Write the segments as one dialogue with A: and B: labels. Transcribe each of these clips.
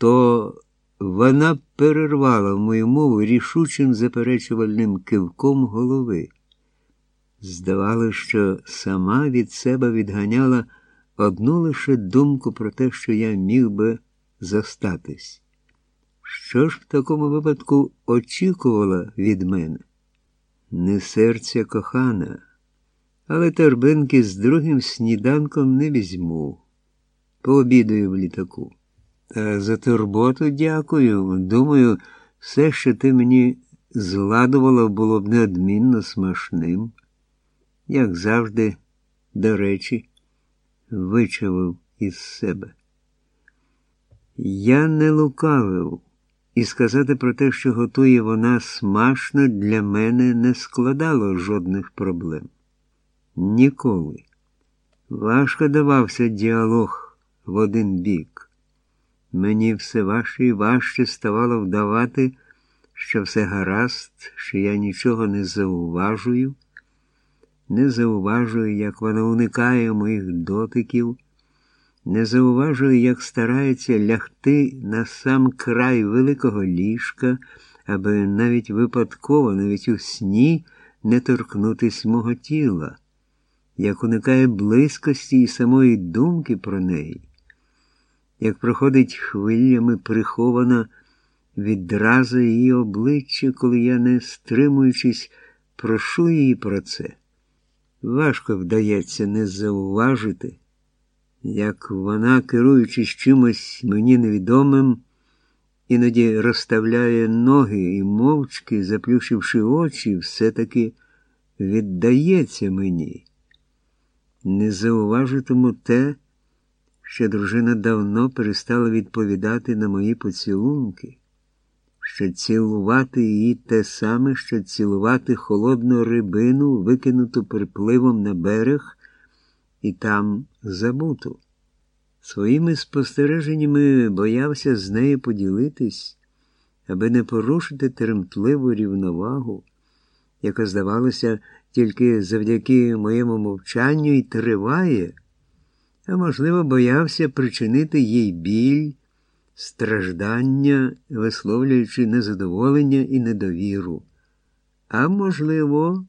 A: то вона перервала мою мову рішучим заперечувальним кивком голови. Здавалося, що сама від себе відганяла одну лише думку про те, що я міг би зостатись. Що ж в такому випадку очікувала від мене? Не серця кохана, але торбинки з другим сніданком не візьму. Пообідаю в літаку. Та за турботу дякую. Думаю, все, що ти мені зладувала, було б неодмінно смачним. Як завжди, до речі, вичавив із себе. Я не лукавив, і сказати про те, що готує вона смачно, для мене не складало жодних проблем. Ніколи. Важко давався діалог в один бік. Мені все важче і важче ставало вдавати, що все гаразд, що я нічого не зауважую, не зауважую, як вона уникає моїх дотиків, не зауважую, як старається лягти на сам край великого ліжка, аби навіть випадково, навіть у сні не торкнутись мого тіла, як уникає близькості і самої думки про неї як проходить хвилями прихована відразу її обличчя, коли я, не стримуючись, прошу її про це. Важко вдається не зауважити, як вона, керуючись чимось мені невідомим, іноді розставляє ноги і мовчки, заплющивши очі, все-таки віддається мені. Не зауважитиму те, що дружина давно перестала відповідати на мої поцілунки, що цілувати її те саме, що цілувати холодну рибину, викинуту припливом на берег, і там забуту. Своїми спостереженнями боявся з нею поділитись, аби не порушити тремтливу рівновагу, яка, здавалося, тільки завдяки моєму мовчанню й триває а можливо, боявся причинити їй біль, страждання, висловлюючи незадоволення і недовіру. А можливо,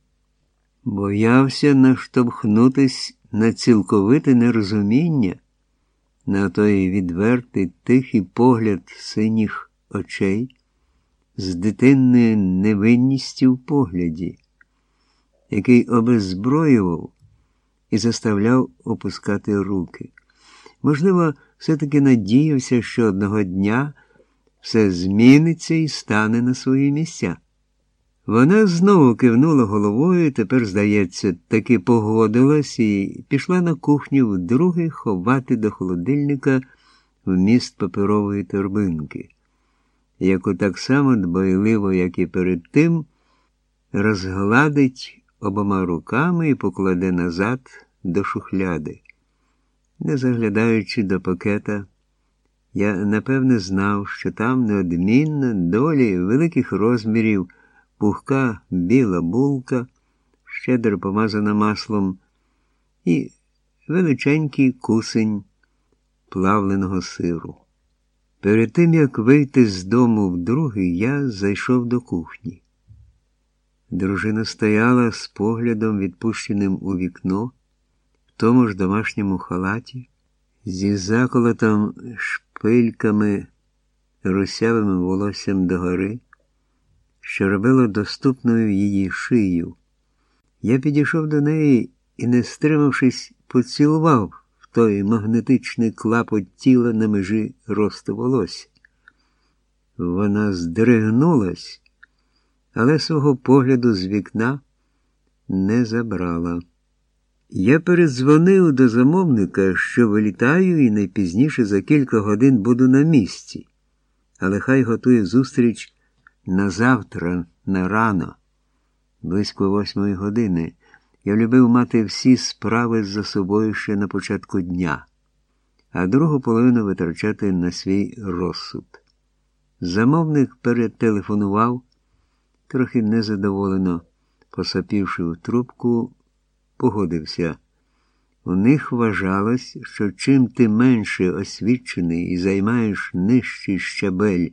A: боявся наштовхнутись на цілковите нерозуміння, на той відвертий тихий погляд синіх очей, з дитинною невинністю в погляді, який обезброював і заставляв опускати руки. Можливо, все-таки надіявся, що одного дня все зміниться і стане на свої місця. Вона знову кивнула головою, тепер, здається, таки погодилась і пішла на кухню вдруге ховати до холодильника вміст паперової торбинки, яку так само дбайливо, як і перед тим, розгладить обома руками і покладе назад до шухляди. Не заглядаючи до пакета, я напевне знав, що там неодмінна долі великих розмірів пухка біла булка, щедро помазана маслом, і величенький кусень плавленого сиру. Перед тим, як вийти з дому вдруге, я зайшов до кухні. Дружина стояла з поглядом, відпущеним у вікно, в тому ж домашньому халаті, зі заколотом шпильками, русявим волоссям догори, що робило доступною її шию. Я підійшов до неї і, не стримавшись, поцілував в той магнетичний клапоть тіла на межі росту волосся. Вона здригнулась але свого погляду з вікна не забрала. Я передзвонив до замовника, що вилітаю і найпізніше за кілька годин буду на місці, але хай готує зустріч на завтра, на рано, близько восьмої години. Я любив мати всі справи за собою ще на початку дня, а другу половину витрачати на свій розсуд. Замовник перетелефонував трохи незадоволено, посапівши в трубку, погодився. У них вважалось, що чим ти менше освічений і займаєш нижчий щабель